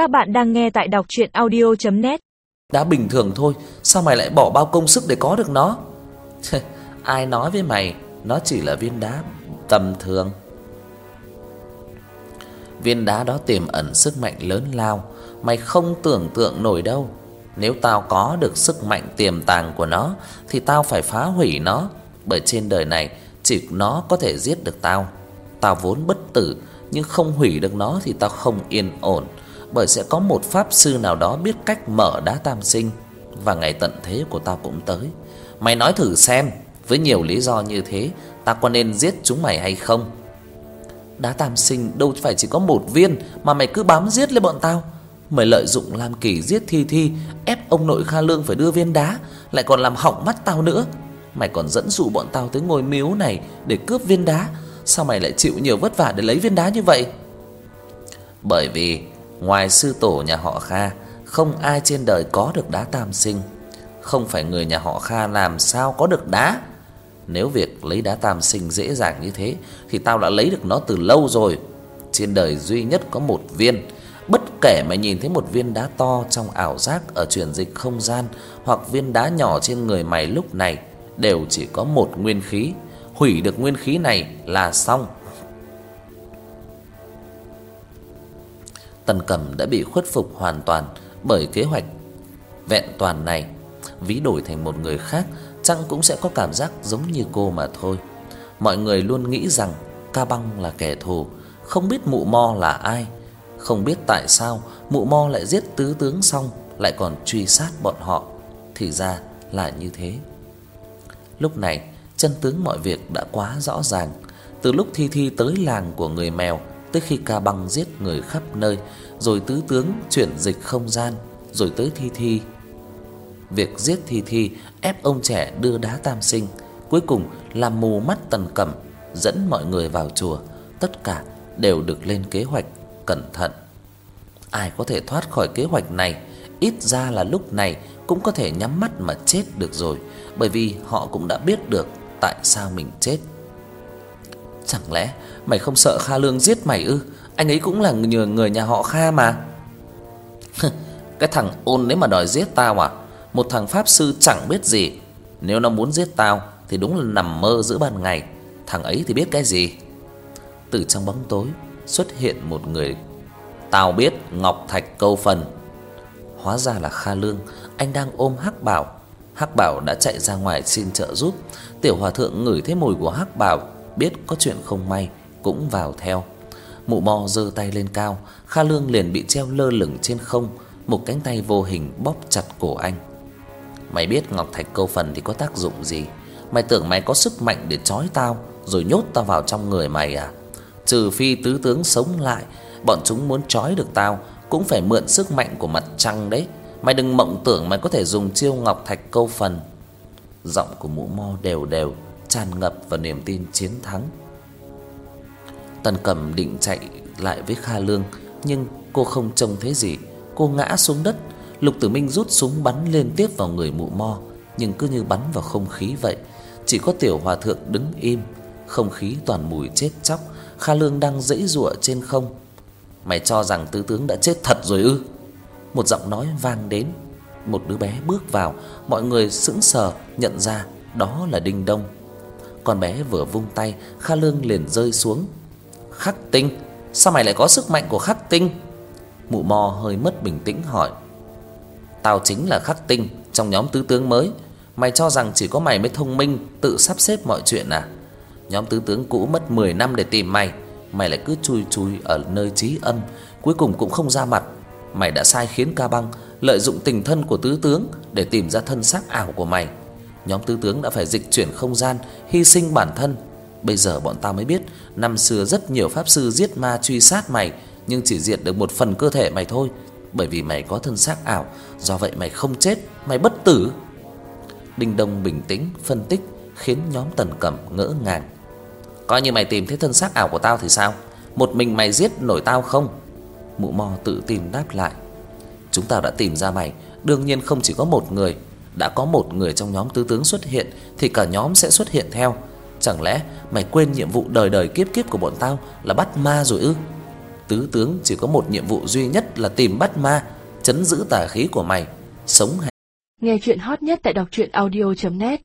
Các bạn đang nghe tại đọc audio net Đá bình thường thôi, sao mày lại bỏ bao công sức để có được nó? Ai nói với mày, nó chỉ là viên đá tầm thường. Viên đá đó tiềm ẩn sức mạnh lớn lao, mày không tưởng tượng nổi đâu. Nếu tao có được sức mạnh tiềm tàng của nó thì tao phải phá hủy nó, bởi trên đời này chỉ nó có thể giết được tao. Tao vốn bất tử, nhưng không hủy được nó thì tao không yên ổn, bởi sẽ có một pháp sư nào đó biết cách mở đá tam sinh và ngày tận thế của tao cũng tới. Mày nói thử xem, với nhiều lý do như thế, ta có nên giết chúng mày hay không? Đá tam sinh đâu phải chỉ có một viên mà mày cứ bám giết lấy bọn tao. Mày lợi dụng Lam Kỳ giết Thi Thi, ép ông nội Kha Lương phải đưa viên đá, lại còn làm hỏng mắt tao nữa. Mày còn dẫn dụ bọn tao tới ngôi miếu này để cướp viên đá, sao mày lại chịu nhiều vất vả để lấy viên đá như vậy? Bởi vì ngoài sư tổ nhà họ Kha, không ai trên đời có được đá tam sinh. Không phải người nhà họ Kha làm sao có được đá. Nếu việc lấy đá tam sinh dễ dàng như thế thì tao đã lấy được nó từ lâu rồi. Trên đời duy nhất có một viên, bất kể mày nhìn thấy một viên đá to trong ảo giác ở truyền dịch không gian hoặc viên đá nhỏ trên người mày lúc này đều chỉ có một nguyên khí, hủy được nguyên khí này là xong. Tần Cẩm đã bị khuất phục hoàn toàn bởi kế hoạch vẹn toàn này, ví đổi thành một người khác chẳng cũng sẽ có cảm giác giống như cô mà thôi. Mọi người luôn nghĩ rằng Ca Băng là kẻ thù, không biết Mụ Mo là ai, không biết tại sao Mụ Mo lại giết tứ tướng xong lại còn truy sát bọn họ, thì ra là như thế. Lúc này, chân tướng mọi việc đã quá rõ ràng, từ lúc Thi Thi tới làng của người mèo tới khi Ca Băng giết người khắp nơi, rồi tứ tướng chuyển dịch không gian, rồi tới Thi Thi. Việc giết Thi Thi ép ông trẻ đưa đá tam sinh, cuối cùng làm mù mắt Tần Cẩm, dẫn mọi người vào chùa, tất cả đều được lên kế hoạch cẩn thận. Ai có thể thoát khỏi kế hoạch này, ít ra là lúc này cũng có thể nhắm mắt mà chết được rồi, bởi vì họ cũng đã biết được tại sao mình chết. Chẳng lẽ mày không sợ Kha Lương giết mày ư? Anh ấy cũng là người người nhà họ Kha mà. Cái thằng ôn đấy mà đòi giết tao à? Một thằng pháp sư chẳng biết gì. Nếu nó muốn giết tao thì đúng là nằm mơ giữa ban ngày. Thằng ấy thì biết cái gì? Từ trong bóng tối xuất hiện một người. Tao biết Ngọc Thạch câu phần. Hóa ra là Kha Lương, anh đang ôm Hắc Bảo. Hắc Bảo đã chạy ra ngoài xin trợ giúp. Tiểu hòa thượng ngửi thấy mùi của Hắc Bảo, biết có chuyện không may cũng vào theo. Mụ Mo giơ tay lên cao, Kha Lương liền bị treo lơ lửng trên không, một cánh tay vô hình bóp chặt cổ anh. Mày biết ngọc thạch câu phần thì có tác dụng gì? Mày tưởng mày có sức mạnh để trói tao rồi nhốt tao vào trong người mày à? Trừ phi tứ tướng sống lại, bọn chúng muốn trói được tao cũng phải mượn sức mạnh của mặt trăng đấy. Mày đừng mộng tưởng mày có thể dùng chiêu ngọc thạch câu phần. Giọng của Mụ Mo đều đều tràn ngập vào niềm tin chiến thắng. Tần Cẩm định chạy lại với Kha Lương, nhưng cô không trông thấy gì, cô ngã xuống đất. Lục Tử Minh rút súng bắn liên tiếp vào người Mụ Mo, nhưng cứ như bắn vào không khí vậy. Chỉ có Tiểu Hòa thượng đứng im, không khí toàn mùi chết chóc. Kha Lương đang giãy giụa trên không. Mày cho rằng tứ tướng đã chết thật rồi ư? Một giọng nói vang đến. Một đứa bé bước vào, mọi người sững sờ nhận ra đó là Đinh Đông. Con bé vừa vung tay, Kha Lương liền rơi xuống. Khắc Tinh, sao mày lại có sức mạnh của Khắc Tinh? Mụ Mò hơi mất bình tĩnh hỏi. Tao chính là Khắc Tinh trong nhóm tứ tướng mới, mày cho rằng chỉ có mày mới thông minh tự sắp xếp mọi chuyện à? Nhóm tứ tướng cũ mất 10 năm để tìm mày, mày lại cứ chui chui ở nơi trí âm, cuối cùng cũng không ra mặt. Mày đã sai khiến Ca Băng lợi dụng tình thân của tứ tướng để tìm ra thân xác ảo của mày. Nhóm tư tướng đã phải dịch chuyển không gian, hy sinh bản thân. Bây giờ bọn tao mới biết, năm xưa rất nhiều pháp sư giết ma truy sát mày, nhưng chỉ diệt được một phần cơ thể mày thôi, bởi vì mày có thân xác ảo, do vậy mày không chết, mày bất tử. Đinh Đông bình tĩnh phân tích khiến nhóm Tần Cẩm ngỡ ngàng. Coi như mày tìm thấy thân xác ảo của tao thì sao? Một mình mày giết nổi tao không? Mụ Mo tự tin đáp lại. Chúng tao đã tìm ra mày, đương nhiên không chỉ có một người, đã có một người trong nhóm tứ tướng xuất hiện thì cả nhóm sẽ xuất hiện theo. Chẳng lẽ mày quên nhiệm vụ đời đời kiếp kiếp của bọn tao là bắt ma rồi ư? Tứ tướng chỉ có một nhiệm vụ duy nhất là tìm bắt ma, chấn giữ tà khí của mày, sống hay Nghe chuyện hot nhất tại đọc truyện audio net